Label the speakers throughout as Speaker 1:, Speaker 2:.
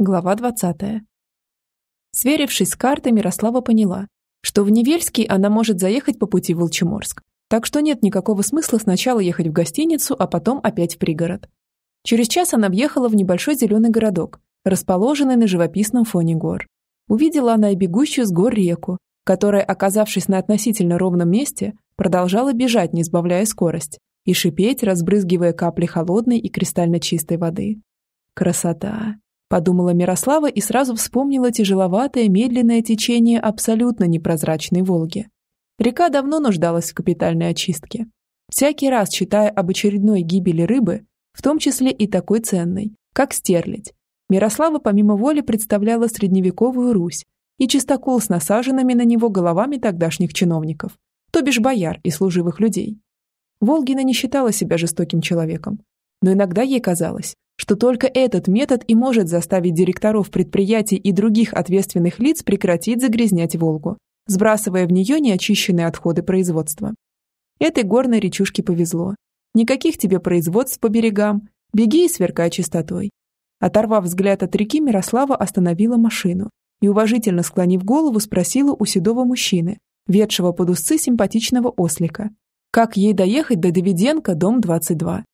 Speaker 1: Глава 20. Сверившись с картой, Мирослава поняла, что в Невельский она может заехать по пути в Волчеморск, так что нет никакого смысла сначала ехать в гостиницу, а потом опять в пригород. Через час она въехала в небольшой зеленый городок, расположенный на живописном фоне гор. Увидела она и бегущую с гор реку, которая, оказавшись на относительно ровном месте, продолжала бежать, не сбавляя скорость, и шипеть, разбрызгивая капли холодной и кристально чистой воды. Красота! Подумала Мирослава и сразу вспомнила тяжеловатое медленное течение абсолютно непрозрачной Волги. Река давно нуждалась в капитальной очистке. Всякий раз, читая об очередной гибели рыбы, в том числе и такой ценной, как стерлядь, Мирослава помимо воли представляла средневековую Русь и чистокол с насаженными на него головами тогдашних чиновников, то бишь бояр и служивых людей. Волгина не считала себя жестоким человеком, но иногда ей казалось, что только этот метод и может заставить директоров предприятий и других ответственных лиц прекратить загрязнять Волгу, сбрасывая в нее неочищенные отходы производства. Этой горной речушке повезло. Никаких тебе производств по берегам, беги и сверкай чистотой. Оторвав взгляд от реки, Мирослава остановила машину и, уважительно склонив голову, спросила у седого мужчины, ведшего под узцы симпатичного ослика, как ей доехать до Давиденко, дом 22.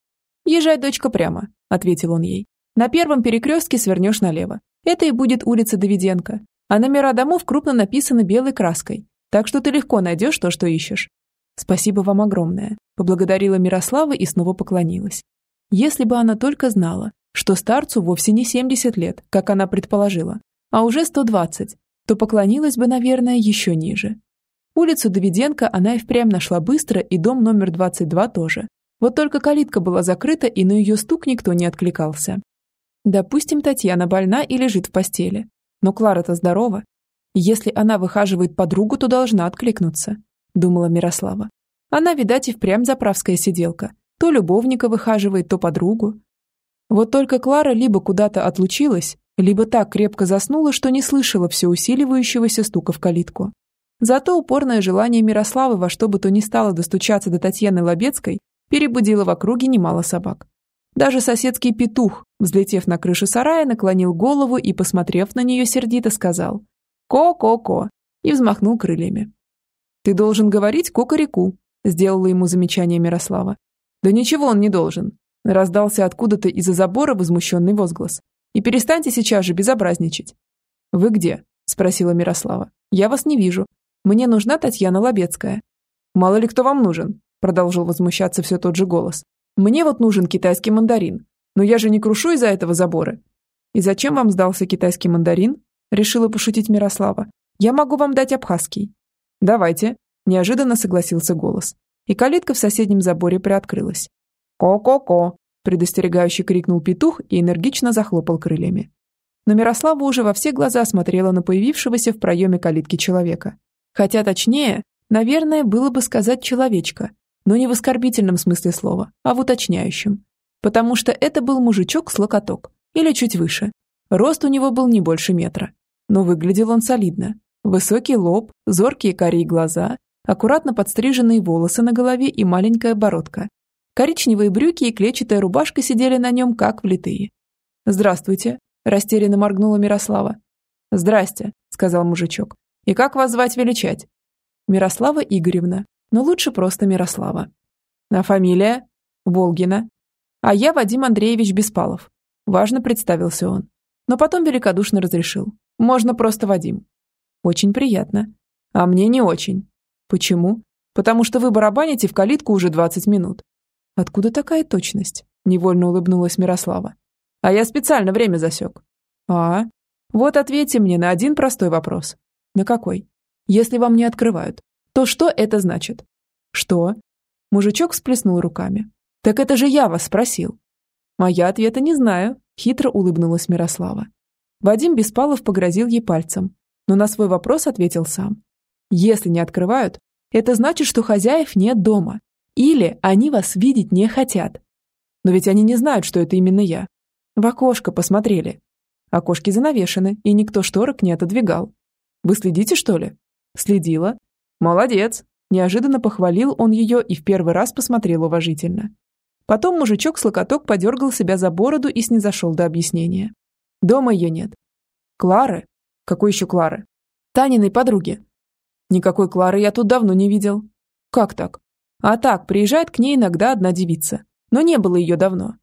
Speaker 1: «Езжай, дочка, прямо», – ответил он ей. «На первом перекрестке свернешь налево. Это и будет улица Давиденко. А номера домов крупно написаны белой краской, так что ты легко найдешь то, что ищешь». «Спасибо вам огромное», – поблагодарила Мирослава и снова поклонилась. Если бы она только знала, что старцу вовсе не 70 лет, как она предположила, а уже 120, то поклонилась бы, наверное, еще ниже. Улицу Давиденко она и впрямь нашла быстро, и дом номер 22 тоже. Вот только калитка была закрыта, и на ее стук никто не откликался. Допустим, Татьяна больна и лежит в постели. Но Клара-то здорова. Если она выхаживает подругу, то должна откликнуться, думала Мирослава. Она, видать, и впрямь заправская сиделка. То любовника выхаживает, то подругу. Вот только Клара либо куда-то отлучилась, либо так крепко заснула, что не слышала все усиливающегося стука в калитку. Зато упорное желание Мирославы во что бы то ни стало достучаться до Татьяны Лобецкой перебудило в округе немало собак. Даже соседский петух, взлетев на крышу сарая, наклонил голову и, посмотрев на нее сердито, сказал «Ко-ко-ко» и взмахнул крыльями. «Ты должен говорить ко-ко-реку», сделала ему замечание Мирослава. «Да ничего он не должен», раздался откуда-то из-за забора возмущенный возглас. «И перестаньте сейчас же безобразничать». «Вы где?» – спросила Мирослава. «Я вас не вижу. Мне нужна Татьяна Лобецкая». «Мало ли кто вам нужен», продолжил возмущаться все тот же голос. «Мне вот нужен китайский мандарин. Но я же не крушу из-за этого забора». «И зачем вам сдался китайский мандарин?» решила пошутить Мирослава. «Я могу вам дать абхазский». «Давайте», неожиданно согласился голос. И калитка в соседнем заборе приоткрылась. «Ко-ко-ко!» предостерегающе крикнул петух и энергично захлопал крыльями. Но Мирослава уже во все глаза смотрела на появившегося в проеме калитки человека. Хотя точнее, наверное, было бы сказать человечка, но не в оскорбительном смысле слова, а в уточняющем. Потому что это был мужичок с локоток, или чуть выше. Рост у него был не больше метра. Но выглядел он солидно. Высокий лоб, зоркие карие глаза, аккуратно подстриженные волосы на голове и маленькая бородка. Коричневые брюки и клетчатая рубашка сидели на нем как влитые. «Здравствуйте», – растерянно моргнула Мирослава. «Здрасте», – сказал мужичок. «И как вас звать величать?» «Мирослава Игоревна», но лучше просто Мирослава. А фамилия? Волгина. А я Вадим Андреевич Беспалов. Важно представился он. Но потом великодушно разрешил. Можно просто Вадим. Очень приятно. А мне не очень. Почему? Потому что вы барабаните в калитку уже 20 минут. Откуда такая точность? Невольно улыбнулась Мирослава. А я специально время засек. А? Вот ответьте мне на один простой вопрос. На какой? Если вам не открывают, то что это значит? Что? Мужичок всплеснул руками. Так это же я вас спросил. А я ответа не знаю, хитро улыбнулась Мирослава. Вадим Беспалов погрозил ей пальцем, но на свой вопрос ответил сам. Если не открывают, это значит, что хозяев нет дома. Или они вас видеть не хотят. Но ведь они не знают, что это именно я. В окошко посмотрели. Окошки занавешены, и никто шторок не отодвигал. Вы следите, что ли? Следила. «Молодец!» Неожиданно похвалил он ее и в первый раз посмотрел уважительно. Потом мужичок с локоток подергал себя за бороду и снизошел до объяснения. Дома ее нет. Клары? Какой еще Клары? Таниной подруги. Никакой Клары я тут давно не видел. Как так? А так, приезжает к ней иногда одна девица. Но не было ее давно.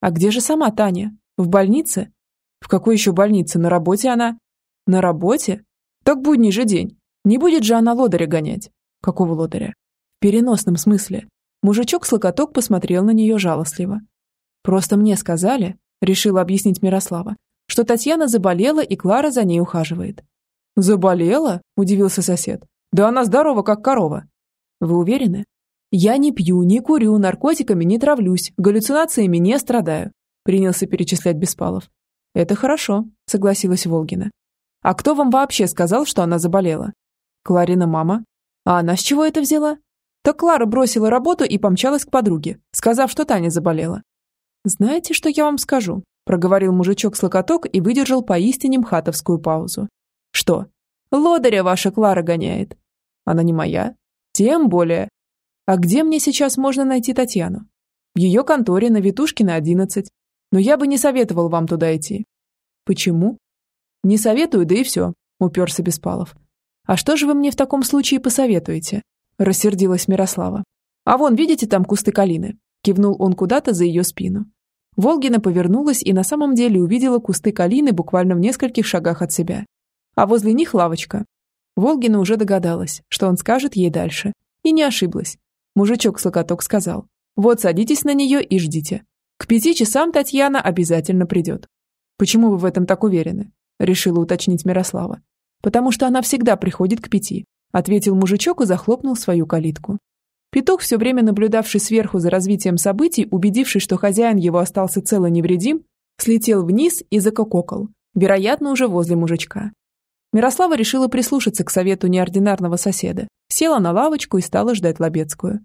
Speaker 1: А где же сама Таня? В больнице? В какой еще больнице? На работе она? На работе? Так будний же день. Не будет же она лодыря гонять. Какого лодыря? В переносном смысле. Мужичок-слокоток посмотрел на нее жалостливо. Просто мне сказали, решила объяснить Мирослава, что Татьяна заболела и Клара за ней ухаживает. «Заболела?» – удивился сосед. «Да она здорова, как корова». «Вы уверены?» «Я не пью, не курю, наркотиками не травлюсь, галлюцинациями не страдаю», – принялся перечислять Беспалов. «Это хорошо», – согласилась Волгина. «А кто вам вообще сказал, что она заболела?» «Кларина мама». «А она с чего это взяла?» «Так Клара бросила работу и помчалась к подруге, сказав, что Таня заболела». «Знаете, что я вам скажу?» – проговорил мужичок-слокоток и выдержал поистине мхатовскую паузу. «Что?» «Лодыря ваша Клара гоняет». «Она не моя?» «Тем более». «А где мне сейчас можно найти Татьяну?» «В ее конторе на Витушкина, 11. Но я бы не советовал вам туда идти». «Почему?» «Не советую, да и все», – уперся Беспалов. «А что же вы мне в таком случае посоветуете?» – рассердилась Мирослава. «А вон, видите там кусты калины?» – кивнул он куда-то за ее спину. Волгина повернулась и на самом деле увидела кусты калины буквально в нескольких шагах от себя. А возле них лавочка. Волгина уже догадалась, что он скажет ей дальше. И не ошиблась. Мужичок-слокоток сказал. «Вот садитесь на нее и ждите. К пяти часам Татьяна обязательно придет». «Почему вы в этом так уверены?» решила уточнить Мирослава. «Потому что она всегда приходит к пяти», ответил мужичок и захлопнул свою калитку. Петух, все время наблюдавший сверху за развитием событий, убедившись, что хозяин его остался цел и невредим, слетел вниз и закококал, вероятно, уже возле мужичка. Мирослава решила прислушаться к совету неординарного соседа, села на лавочку и стала ждать Лобецкую.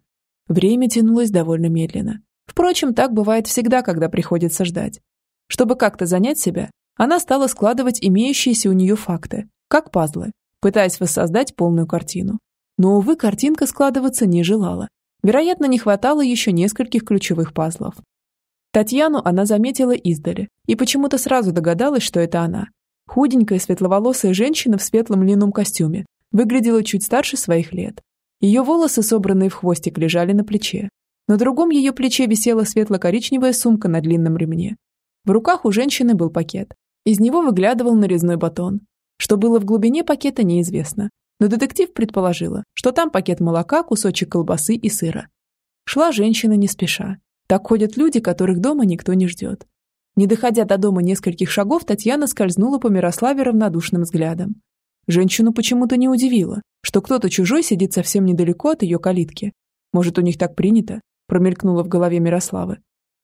Speaker 1: Время тянулось довольно медленно. Впрочем, так бывает всегда, когда приходится ждать. Чтобы как-то занять себя, она стала складывать имеющиеся у нее факты, как пазлы, пытаясь воссоздать полную картину. Но, увы, картинка складываться не желала. Вероятно, не хватало еще нескольких ключевых пазлов. Татьяну она заметила издали и почему-то сразу догадалась, что это она. Худенькая светловолосая женщина в светлом льняном костюме выглядела чуть старше своих лет. Ее волосы, собранные в хвостик, лежали на плече. На другом ее плече висела светло-коричневая сумка на длинном ремне. В руках у женщины был пакет. Из него выглядывал нарезной батон. Что было в глубине пакета, неизвестно. Но детектив предположила, что там пакет молока, кусочек колбасы и сыра. Шла женщина не спеша. Так ходят люди, которых дома никто не ждет. Не доходя до дома нескольких шагов, Татьяна скользнула по Мирославе равнодушным взглядом. Женщину почему-то не удивило, что кто-то чужой сидит совсем недалеко от ее калитки. Может, у них так принято? Промелькнуло в голове Мирославы.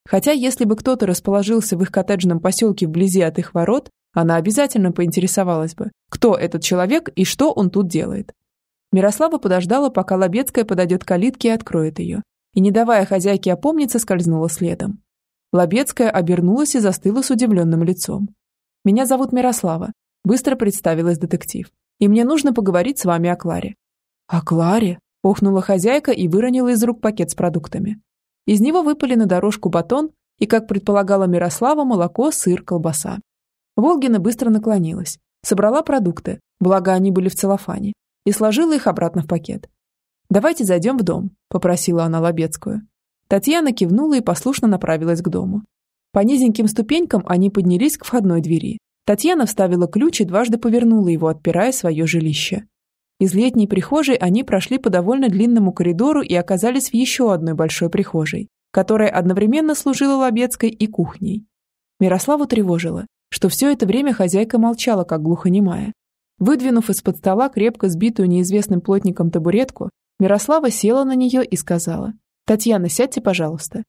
Speaker 1: Хотя, если бы кто-то расположился в их коттеджном поселке вблизи от их ворот, она обязательно поинтересовалась бы, кто этот человек и что он тут делает. Мирослава подождала, пока Лобецкая подойдет к калитке и откроет ее, и, не давая хозяйке опомниться, скользнула следом. Лобецкая обернулась и застыла с удивленным лицом. «Меня зовут Мирослава», – быстро представилась детектив, «и мне нужно поговорить с вами о Кларе». «О Кларе?» – охнула хозяйка и выронила из рук пакет с продуктами. Из него выпали на дорожку батон и, как предполагала Мирослава, молоко, сыр, колбаса. Волгина быстро наклонилась, собрала продукты, благо они были в целлофане, и сложила их обратно в пакет. «Давайте зайдем в дом», – попросила она Лобецкую. Татьяна кивнула и послушно направилась к дому. По низеньким ступенькам они поднялись к входной двери. Татьяна вставила ключ и дважды повернула его, отпирая свое жилище. Из летней прихожей они прошли по довольно длинному коридору и оказались в еще одной большой прихожей, которая одновременно служила Лобецкой и кухней. Мирославу тревожило, что все это время хозяйка молчала, как глухонемая. Выдвинув из-под стола крепко сбитую неизвестным плотником табуретку, Мирослава села на нее и сказала, «Татьяна, сядьте, пожалуйста».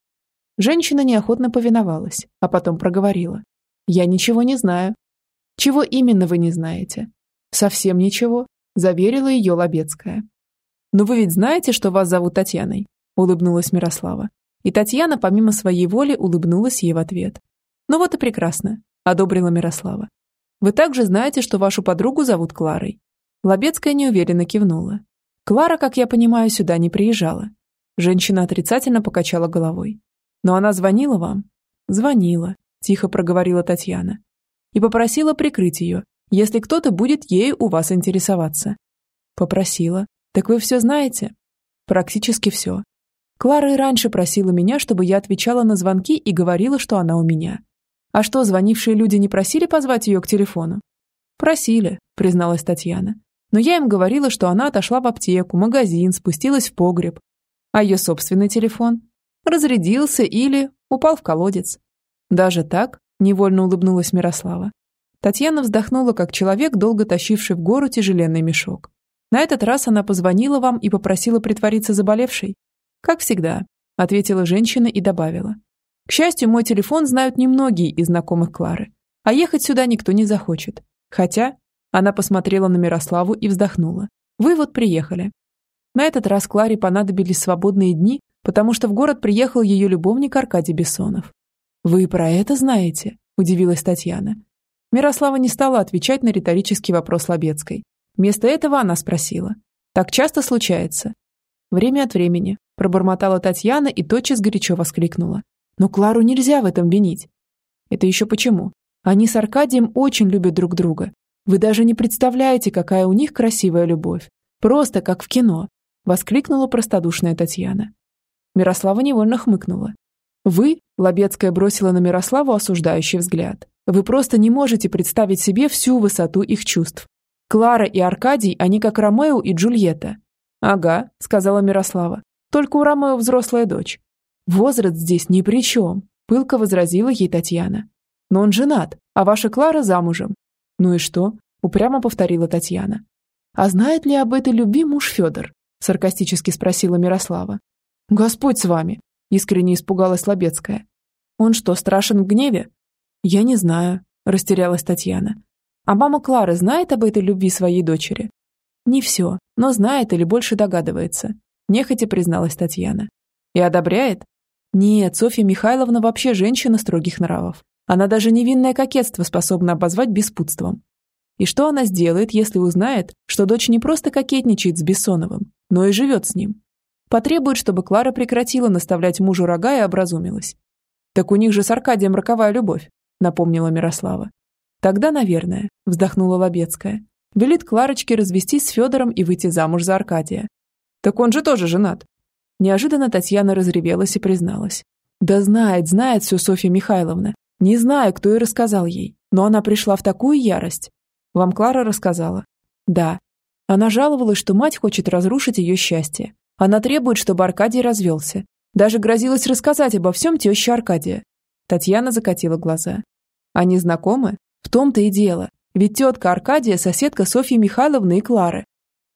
Speaker 1: Женщина неохотно повиновалась, а потом проговорила, «Я ничего не знаю». «Чего именно вы не знаете?» «Совсем ничего заверила ее Лобецкая. «Но вы ведь знаете, что вас зовут Татьяной?» – улыбнулась Мирослава. И Татьяна, помимо своей воли, улыбнулась ей в ответ. «Ну вот и прекрасно», – одобрила Мирослава. «Вы также знаете, что вашу подругу зовут Кларой?» Лобецкая неуверенно кивнула. «Клара, как я понимаю, сюда не приезжала». Женщина отрицательно покачала головой. «Но она звонила вам?» «Звонила», – тихо проговорила Татьяна. и попросила прикрыть ее, если кто-то будет ею у вас интересоваться. Попросила. Так вы все знаете? Практически все. Клара и раньше просила меня, чтобы я отвечала на звонки и говорила, что она у меня. А что, звонившие люди не просили позвать ее к телефону? Просили, призналась Татьяна. Но я им говорила, что она отошла в аптеку, магазин, спустилась в погреб. А ее собственный телефон? Разрядился или упал в колодец. Даже так? Невольно улыбнулась Мирослава. Татьяна вздохнула, как человек, долго тащивший в гору тяжеленный мешок. На этот раз она позвонила вам и попросила притвориться заболевшей. Как всегда, ответила женщина и добавила. К счастью, мой телефон знают немногие из знакомых Клары, а ехать сюда никто не захочет. Хотя она посмотрела на Мирославу и вздохнула. Вы вот приехали. На этот раз Кларе понадобились свободные дни, потому что в город приехал ее любовник Аркадий Бессонов. «Вы про это знаете?» – удивилась Татьяна. Мирослава не стала отвечать на риторический вопрос Лобецкой. Вместо этого она спросила. «Так часто случается?» «Время от времени», – пробормотала Татьяна и тотчас горячо воскликнула. «Но Клару нельзя в этом винить». «Это еще почему? Они с Аркадием очень любят друг друга. Вы даже не представляете, какая у них красивая любовь. Просто как в кино», – воскликнула простодушная Татьяна. Мирослава невольно хмыкнула. «Вы?» – Лобецкая бросила на Мирославу осуждающий взгляд. «Вы просто не можете представить себе всю высоту их чувств. Клара и Аркадий, они как Ромео и Джульетта». «Ага», – сказала Мирослава. «Только у Ромео взрослая дочь». «Возраст здесь ни при чем», – пылко возразила ей Татьяна. «Но он женат, а ваша Клара замужем». «Ну и что?» – упрямо повторила Татьяна. «А знает ли об этой любви муж Федор?» – саркастически спросила Мирослава. «Господь с вами!» – искренне испугалась Лобецкая. «Он что, страшен в гневе?» «Я не знаю», – растерялась Татьяна. «А мама Клары знает об этой любви своей дочери?» «Не все, но знает или больше догадывается», – нехотя призналась Татьяна. «И одобряет?» «Нет, Софья Михайловна вообще женщина строгих нравов. Она даже невинное кокетство способна обозвать беспутством. И что она сделает, если узнает, что дочь не просто кокетничает с Бессоновым, но и живет с ним? Потребует, чтобы Клара прекратила наставлять мужу рога и образумилась. «Так у них же с Аркадием роковая любовь», — напомнила Мирослава. «Тогда, наверное», — вздохнула Лобецкая. «Велит Кларочке развестись с Федором и выйти замуж за Аркадия». «Так он же тоже женат». Неожиданно Татьяна разревелась и призналась. «Да знает, знает все Софья Михайловна. Не знаю, кто и рассказал ей, но она пришла в такую ярость. Вам Клара рассказала?» «Да». Она жаловалась, что мать хочет разрушить ее счастье, она требует, чтобы Аркадий развелся. Даже грозилась рассказать обо всем теще Аркадия. Татьяна закатила глаза. Они знакомы? В том-то и дело. Ведь тетка Аркадия – соседка Софьи Михайловны и Клары.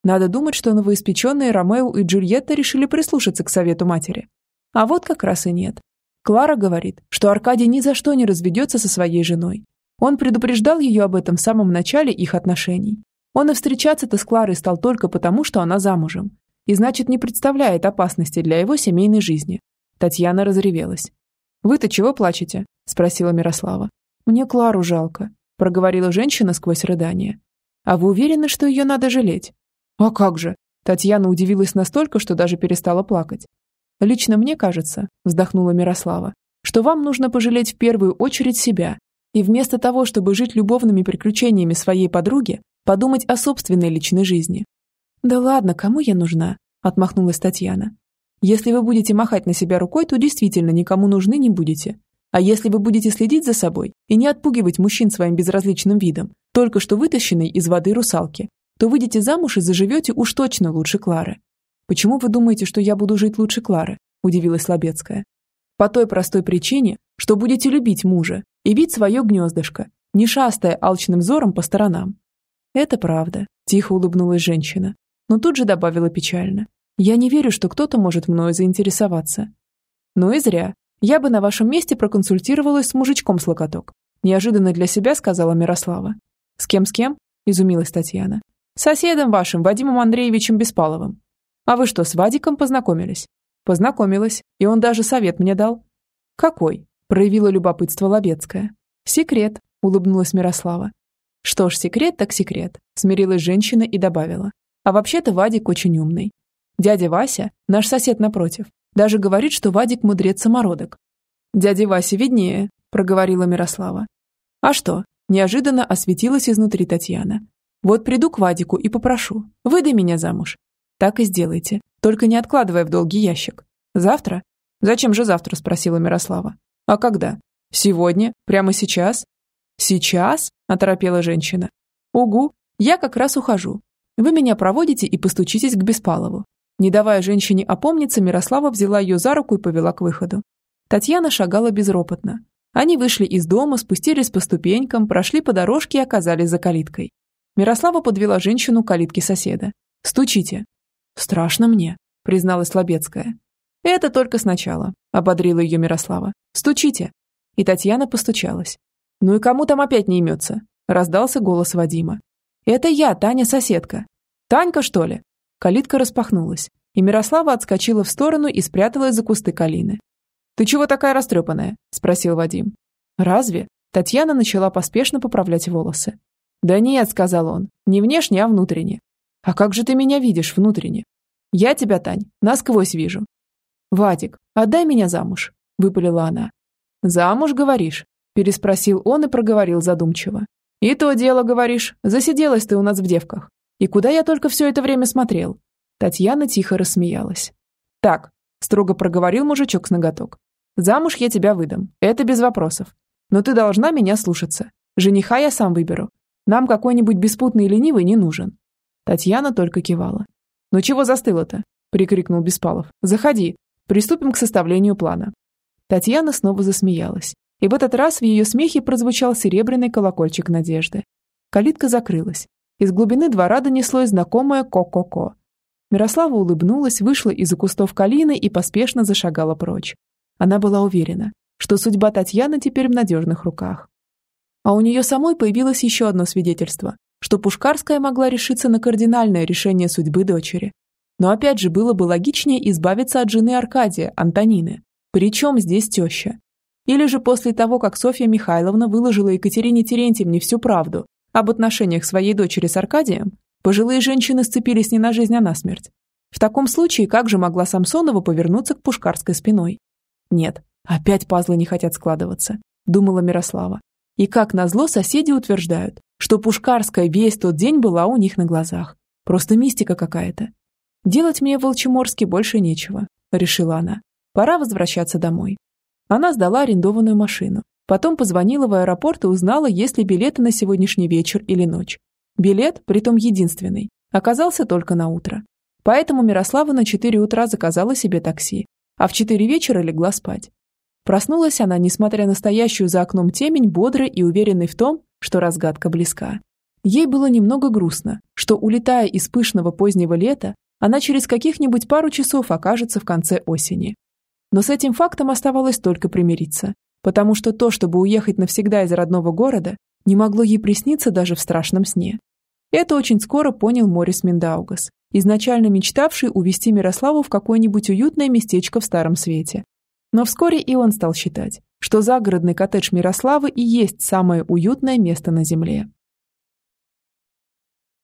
Speaker 1: Надо думать, что новоиспеченные Ромео и Джульетта решили прислушаться к совету матери. А вот как раз и нет. Клара говорит, что Аркадий ни за что не разведется со своей женой. Он предупреждал ее об этом в самом начале их отношений. Он и встречаться-то с Кларой стал только потому, что она замужем и значит не представляет опасности для его семейной жизни. Татьяна разревелась. «Вы-то чего плачете?» – спросила Мирослава. «Мне Клару жалко», – проговорила женщина сквозь рыдание. «А вы уверены, что ее надо жалеть?» «А как же?» Татьяна удивилась настолько, что даже перестала плакать. «Лично мне кажется», – вздохнула Мирослава, «что вам нужно пожалеть в первую очередь себя, и вместо того, чтобы жить любовными приключениями своей подруги, подумать о собственной личной жизни. «Да ладно, кому я нужна?» – отмахнулась Татьяна. «Если вы будете махать на себя рукой, то действительно никому нужны не будете. А если вы будете следить за собой и не отпугивать мужчин своим безразличным видом, только что вытащенной из воды русалки, то выйдете замуж и заживете уж точно лучше Клары». «Почему вы думаете, что я буду жить лучше Клары?» – удивилась Лобецкая. «По той простой причине, что будете любить мужа и бить свое гнездышко, не шастая алчным взором по сторонам». «Это правда», – тихо улыбнулась женщина но тут же добавила печально. «Я не верю, что кто-то может мною заинтересоваться». «Ну и зря. Я бы на вашем месте проконсультировалась с мужичком с локоток», неожиданно для себя сказала Мирослава. «С кем-с кем?» – изумилась Татьяна. «С соседом вашим, Вадимом Андреевичем Беспаловым». «А вы что, с Вадиком познакомились?» «Познакомилась, и он даже совет мне дал». «Какой?» – проявила любопытство Лобецкая. «Секрет», – улыбнулась Мирослава. «Что ж, секрет так секрет», – смирилась женщина и добавила. А вообще-то Вадик очень умный. Дядя Вася, наш сосед напротив, даже говорит, что Вадик мудрец самородок. Дядя Вася виднее, проговорила Мирослава. А что, Неожиданно осветилась изнутри Татьяна. Вот приду к Вадику и попрошу, выдай меня замуж. Так и сделайте, только не откладывая в долгий ящик. Завтра? Зачем же завтра, спросила Мирослава. А когда? Сегодня? Прямо сейчас? Сейчас? Оторопела женщина. Угу, я как раз ухожу. Вы меня проводите и постучитесь к Беспалову. Не давая женщине опомниться, Мирослава взяла ее за руку и повела к выходу. Татьяна шагала безропотно. Они вышли из дома, спустились по ступенькам, прошли по дорожке и оказались за калиткой. Мирослава подвела женщину к калитке соседа. «Стучите». «Страшно мне», — призналась Слобецкая. «Это только сначала», — ободрила ее Мирослава. «Стучите». И Татьяна постучалась. «Ну и кому там опять не имется?» — раздался голос Вадима. «Это я, Таня, соседка». «Танька, что ли?» Калитка распахнулась, и Мирослава отскочила в сторону и спряталась за кусты калины. «Ты чего такая растрепанная?» – спросил Вадим. «Разве?» Татьяна начала поспешно поправлять волосы. «Да нет», – сказал он, – «не внешне, а внутренне». «А как же ты меня видишь внутренне?» «Я тебя, Тань, насквозь вижу». «Вадик, отдай меня замуж», – выпалила она. «Замуж, говоришь?» – переспросил он и проговорил задумчиво. «И то дело, говоришь, засиделась ты у нас в девках. И куда я только все это время смотрел?» Татьяна тихо рассмеялась. «Так», – строго проговорил мужичок с ноготок. Замуж я тебя выдам, это без вопросов. Но ты должна меня слушаться. Жениха я сам выберу. Нам какой-нибудь беспутный и ленивый не нужен». Татьяна только кивала. «Ну чего застыла-то?» – прикрикнул Беспалов. «Заходи. Приступим к составлению плана». Татьяна снова засмеялась. И в этот раз в ее смехе прозвучал серебряный колокольчик надежды. Калитка закрылась. Из глубины двора донеслось знакомое «ко-ко-ко». Мирослава улыбнулась, вышла из-за кустов калины и поспешно зашагала прочь. Она была уверена, что судьба Татьяны теперь в надежных руках. А у нее самой появилось еще одно свидетельство, что Пушкарская могла решиться на кардинальное решение судьбы дочери. Но опять же было бы логичнее избавиться от жены Аркадия, Антонины. Причем здесь теща? Или же после того, как Софья Михайловна выложила Екатерине Терентьевне всю правду об отношениях своей дочери с Аркадием, пожилые женщины сцепились не на жизнь, а на смерть. В таком случае, как же могла Самсонова повернуться к Пушкарской спиной? Нет, опять пазлы не хотят складываться, думала Мирослава. И как назло соседи утверждают, что Пушкарская весь тот день была у них на глазах. Просто мистика какая-то. Делать мне в Волчеморске больше нечего, решила она. Пора возвращаться домой. Она сдала арендованную машину. Потом позвонила в аэропорт и узнала, есть ли билеты на сегодняшний вечер или ночь. Билет, притом единственный, оказался только на утро. Поэтому Мирослава на 4 утра заказала себе такси а в четыре вечера легла спать. Проснулась она, несмотря на стоящую за окном темень, бодрой и уверенной в том, что разгадка близка. Ей было немного грустно, что, улетая из пышного позднего лета, она через каких-нибудь пару часов окажется в конце осени. Но с этим фактом оставалось только примириться, потому что то, чтобы уехать навсегда из родного города, не могло ей присниться даже в страшном сне. Это очень скоро понял Морис Миндаугас, изначально мечтавший увезти Мирославу в какое-нибудь уютное местечко в Старом Свете. Но вскоре и он стал считать, что загородный коттедж Мирославы и есть самое уютное место на Земле.